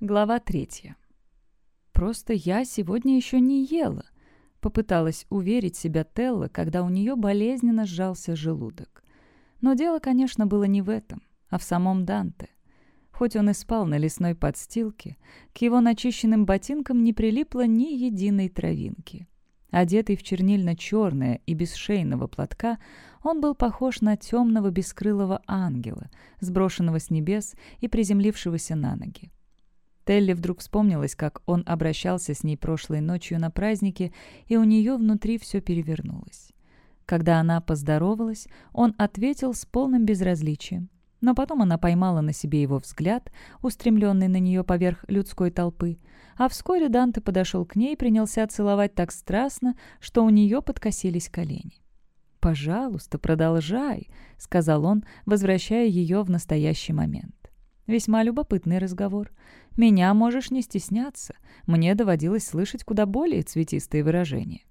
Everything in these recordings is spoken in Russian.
Глава третья. «Просто я сегодня еще не ела», — попыталась уверить себя Телла, когда у нее болезненно сжался желудок. Но дело, конечно, было не в этом, а в самом Данте. Хоть он и спал на лесной подстилке, к его начищенным ботинкам не прилипло ни единой травинки. Одетый в чернильно-черное и без шейного платка, он был похож на темного бескрылого ангела, сброшенного с небес и приземлившегося на ноги. Телли вдруг вспомнилась, как он обращался с ней прошлой ночью на празднике, и у нее внутри все перевернулось. Когда она поздоровалась, он ответил с полным безразличием. Но потом она поймала на себе его взгляд, устремленный на нее поверх людской толпы, а вскоре Данте подошел к ней и принялся целовать так страстно, что у нее подкосились колени. «Пожалуйста, продолжай», — сказал он, возвращая ее в настоящий момент. Весьма любопытный разговор. Меня можешь не стесняться. Мне доводилось слышать куда более цветистые выражения.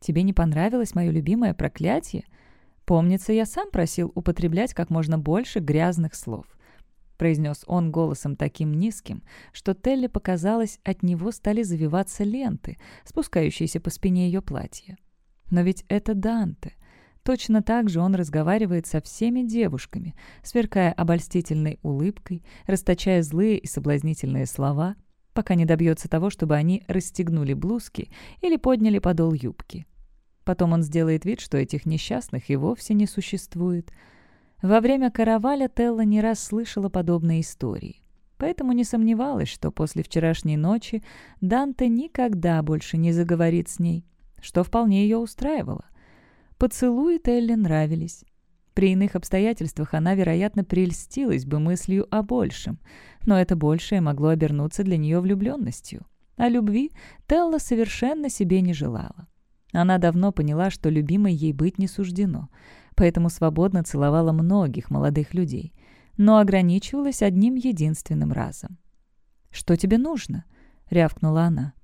Тебе не понравилось мое любимое проклятие? Помнится, я сам просил употреблять как можно больше грязных слов. Произнес он голосом таким низким, что Телли показалось, от него стали завиваться ленты, спускающиеся по спине ее платья. Но ведь это Данте — Точно так же он разговаривает со всеми девушками, сверкая обольстительной улыбкой, расточая злые и соблазнительные слова, пока не добьется того, чтобы они расстегнули блузки или подняли подол юбки. Потом он сделает вид, что этих несчастных и вовсе не существует. Во время караваля Телла не раз слышала подобные истории. Поэтому не сомневалась, что после вчерашней ночи Данте никогда больше не заговорит с ней, что вполне ее устраивало — Поцелуи Телли нравились. При иных обстоятельствах она, вероятно, прельстилась бы мыслью о большем, но это большее могло обернуться для нее влюбленностью. А любви Телла совершенно себе не желала. Она давно поняла, что любимой ей быть не суждено, поэтому свободно целовала многих молодых людей, но ограничивалась одним единственным разом. «Что тебе нужно?» — рявкнула она.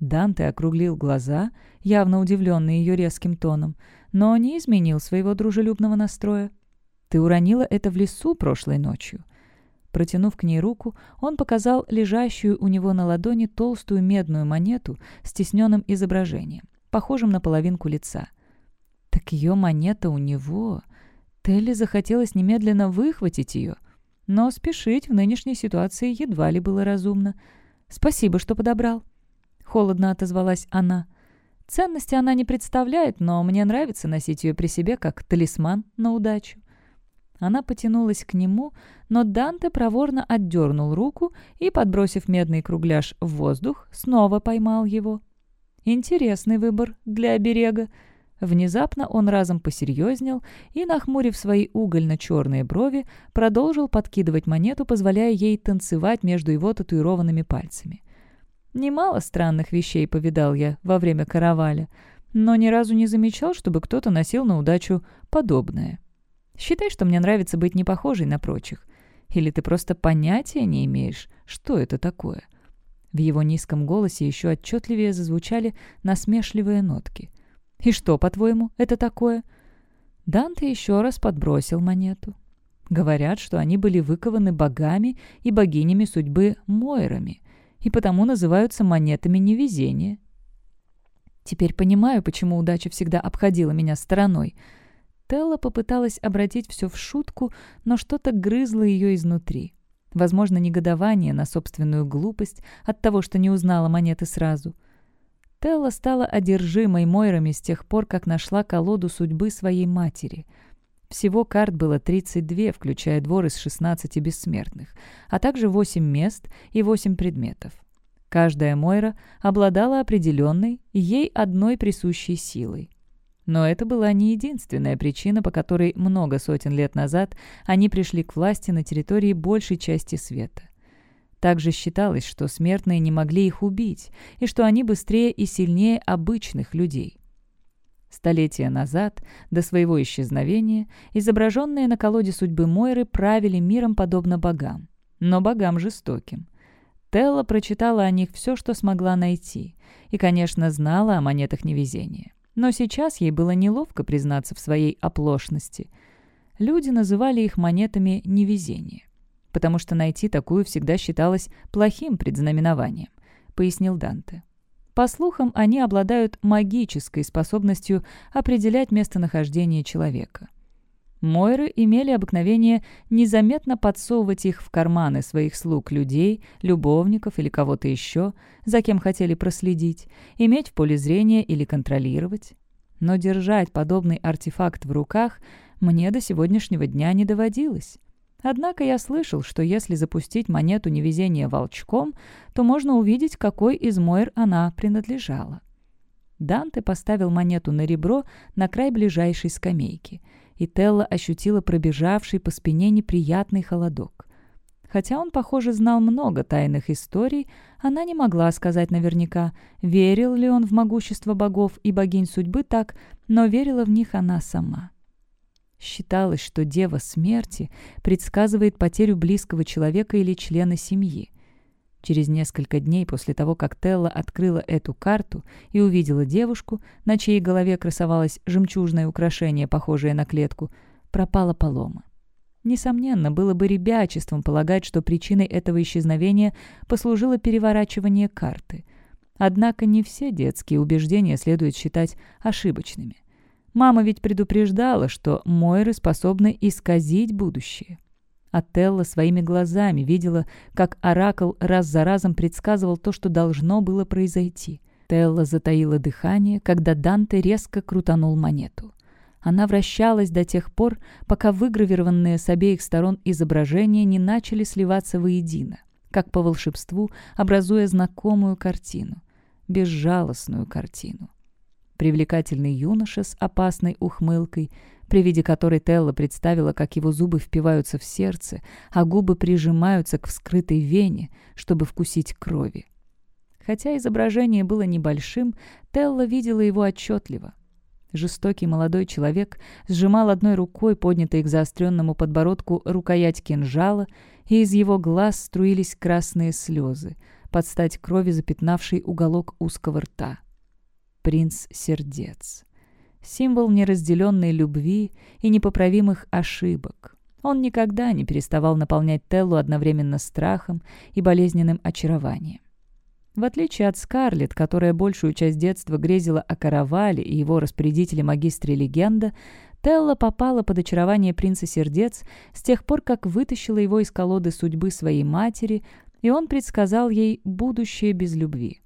Данте округлил глаза, явно удивленный ее резким тоном, но не изменил своего дружелюбного настроя. Ты уронила это в лесу прошлой ночью». Протянув к ней руку, он показал лежащую у него на ладони толстую медную монету с тесненным изображением, похожим на половинку лица. Так ее монета у него. Телли захотелось немедленно выхватить ее. Но спешить в нынешней ситуации едва ли было разумно. «Спасибо, что подобрал», — холодно отозвалась она. Ценности она не представляет, но мне нравится носить ее при себе как талисман на удачу. Она потянулась к нему, но Данте проворно отдернул руку и, подбросив медный кругляш в воздух, снова поймал его. Интересный выбор для оберега. Внезапно он разом посерьезнел и, нахмурив свои угольно-черные брови, продолжил подкидывать монету, позволяя ей танцевать между его татуированными пальцами. Немало странных вещей повидал я во время караваля, но ни разу не замечал, чтобы кто-то носил на удачу подобное. Считай, что мне нравится быть непохожей на прочих. Или ты просто понятия не имеешь, что это такое?» В его низком голосе еще отчетливее зазвучали насмешливые нотки. «И что, по-твоему, это такое?» Данте еще раз подбросил монету. Говорят, что они были выкованы богами и богинями судьбы Мойрами и потому называются монетами невезения. Теперь понимаю, почему удача всегда обходила меня стороной. Телла попыталась обратить все в шутку, но что-то грызло ее изнутри. Возможно, негодование на собственную глупость от того, что не узнала монеты сразу. Телла стала одержимой Мойрами с тех пор, как нашла колоду судьбы своей матери — всего карт было 32, включая двор из 16 бессмертных, а также 8 мест и 8 предметов. Каждая Мойра обладала определенной, ей одной присущей силой. Но это была не единственная причина, по которой много сотен лет назад они пришли к власти на территории большей части света. Также считалось, что смертные не могли их убить, и что они быстрее и сильнее обычных людей – Столетия назад, до своего исчезновения, изображенные на колоде судьбы Мойры правили миром подобно богам, но богам жестоким. Телла прочитала о них все, что смогла найти, и, конечно, знала о монетах невезения. Но сейчас ей было неловко признаться в своей оплошности. Люди называли их монетами невезения, потому что найти такую всегда считалось плохим предзнаменованием, пояснил Данте. По слухам, они обладают магической способностью определять местонахождение человека. Мойры имели обыкновение незаметно подсовывать их в карманы своих слуг людей, любовников или кого-то еще, за кем хотели проследить, иметь в поле зрения или контролировать. Но держать подобный артефакт в руках мне до сегодняшнего дня не доводилось. Однако я слышал, что если запустить монету невезения волчком, то можно увидеть, какой из Мойр она принадлежала. Данте поставил монету на ребро на край ближайшей скамейки, и Телла ощутила пробежавший по спине неприятный холодок. Хотя он, похоже, знал много тайных историй, она не могла сказать наверняка, верил ли он в могущество богов и богинь судьбы так, но верила в них она сама. — считалось, что Дева Смерти предсказывает потерю близкого человека или члена семьи. Через несколько дней после того, как Телла открыла эту карту и увидела девушку, на чьей голове красовалось жемчужное украшение, похожее на клетку, пропала Полома. Несомненно, было бы ребячеством полагать, что причиной этого исчезновения послужило переворачивание карты. Однако не все детские убеждения следует считать ошибочными. Мама ведь предупреждала, что Мойры способны исказить будущее. Отелло своими глазами видела, как Оракул раз за разом предсказывал то, что должно было произойти. Телла затаила дыхание, когда Данте резко крутанул монету. Она вращалась до тех пор, пока выгравированные с обеих сторон изображения не начали сливаться воедино, как по волшебству, образуя знакомую картину. Безжалостную картину. Привлекательный юноша с опасной ухмылкой, при виде которой Телла представила, как его зубы впиваются в сердце, а губы прижимаются к вскрытой вене, чтобы вкусить крови. Хотя изображение было небольшим, Телла видела его отчетливо. Жестокий молодой человек сжимал одной рукой, поднятой к заостренному подбородку, рукоять кинжала, и из его глаз струились красные слезы, под стать крови запятнавшей уголок узкого рта принц сердец. Символ неразделенной любви и непоправимых ошибок. Он никогда не переставал наполнять Теллу одновременно страхом и болезненным очарованием. В отличие от Скарлетт, которая большую часть детства грезила о Каравале и его распорядителе-магистре легенда, Телла попала под очарование принца сердец с тех пор, как вытащила его из колоды судьбы своей матери, и он предсказал ей будущее без любви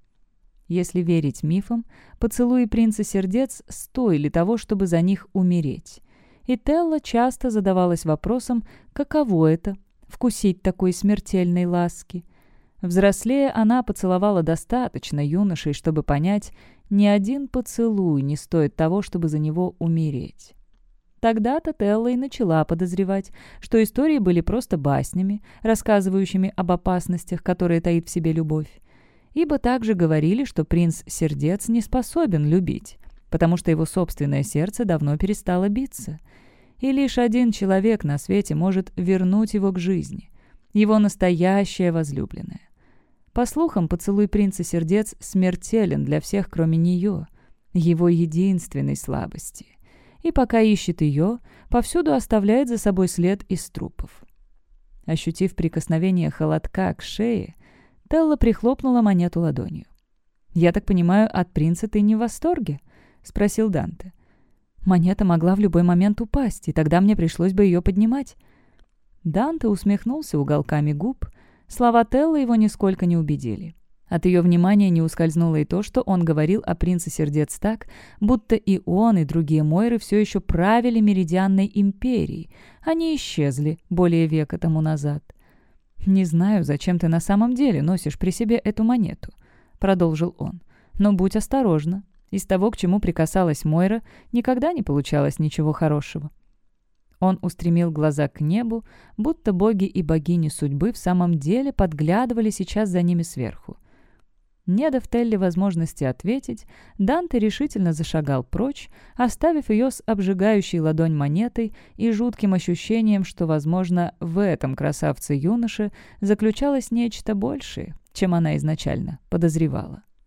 если верить мифам, поцелуи принца сердец стоили того, чтобы за них умереть. И Телла часто задавалась вопросом, каково это – вкусить такой смертельной ласки. Взрослея, она поцеловала достаточно юношей, чтобы понять, ни один поцелуй не стоит того, чтобы за него умереть. Тогда-то Телла и начала подозревать, что истории были просто баснями, рассказывающими об опасностях, которые таит в себе любовь ибо также говорили, что принц сердец не способен любить, потому что его собственное сердце давно перестало биться. И лишь один человек на свете может вернуть его к жизни, его настоящее возлюбленное. По слухам, поцелуй принца сердец смертелен для всех, кроме нее, его единственной слабости. И пока ищет ее, повсюду оставляет за собой след из трупов. Ощутив прикосновение холодка к шее, Телла прихлопнула монету ладонью. «Я так понимаю, от принца ты не в восторге?» — спросил Данте. «Монета могла в любой момент упасть, и тогда мне пришлось бы ее поднимать». Данте усмехнулся уголками губ. Слова Телла его нисколько не убедили. От ее внимания не ускользнуло и то, что он говорил о принце сердец так, будто и он, и другие Мойры все еще правили Меридианной империей. Они исчезли более века тому назад. — «Не знаю, зачем ты на самом деле носишь при себе эту монету», — продолжил он. «Но будь осторожна. Из того, к чему прикасалась Мойра, никогда не получалось ничего хорошего». Он устремил глаза к небу, будто боги и богини судьбы в самом деле подглядывали сейчас за ними сверху — не доставили возможности ответить, Данте решительно зашагал прочь, оставив ее с обжигающей ладонь монетой и жутким ощущением, что, возможно, в этом красавце-юноше заключалось нечто большее, чем она изначально подозревала.